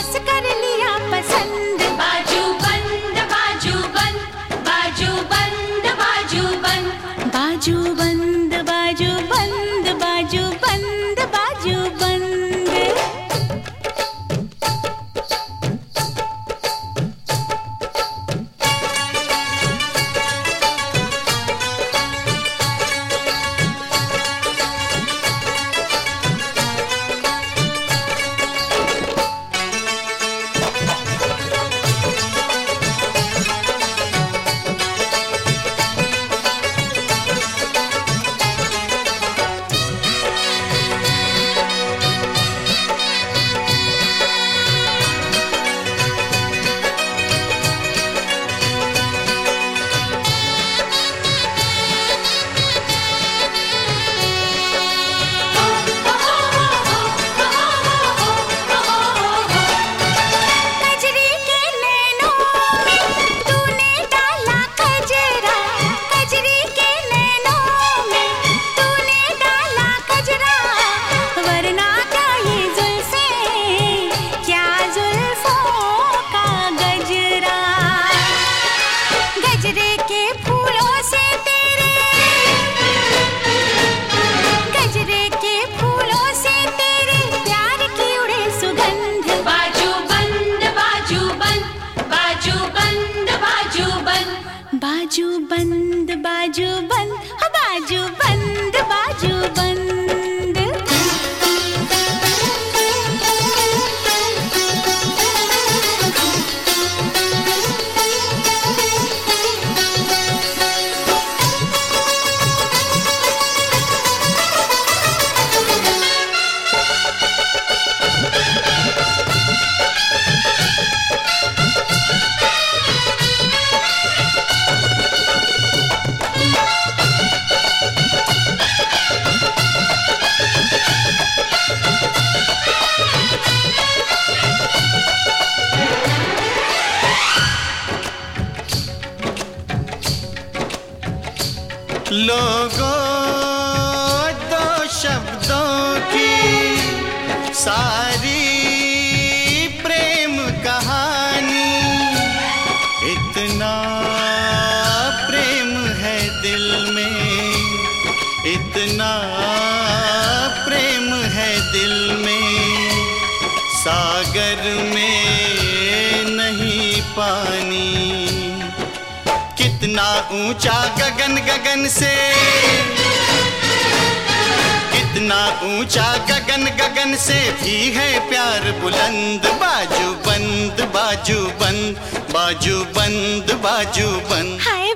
Pues se. लोगों दो शब्दों की सारी प्रेम कहानी। इतना प्रेम है दिल में, इतना प्रेम है दिल में। सागर में नहीं पानी। कितना ऊँचा गगन गगन से। कितना ऊँचा गगन गगन से भी है प्यार बुलंद, बाजू बंद बाजू बंद बाजू बंद बाजू बंद। हाय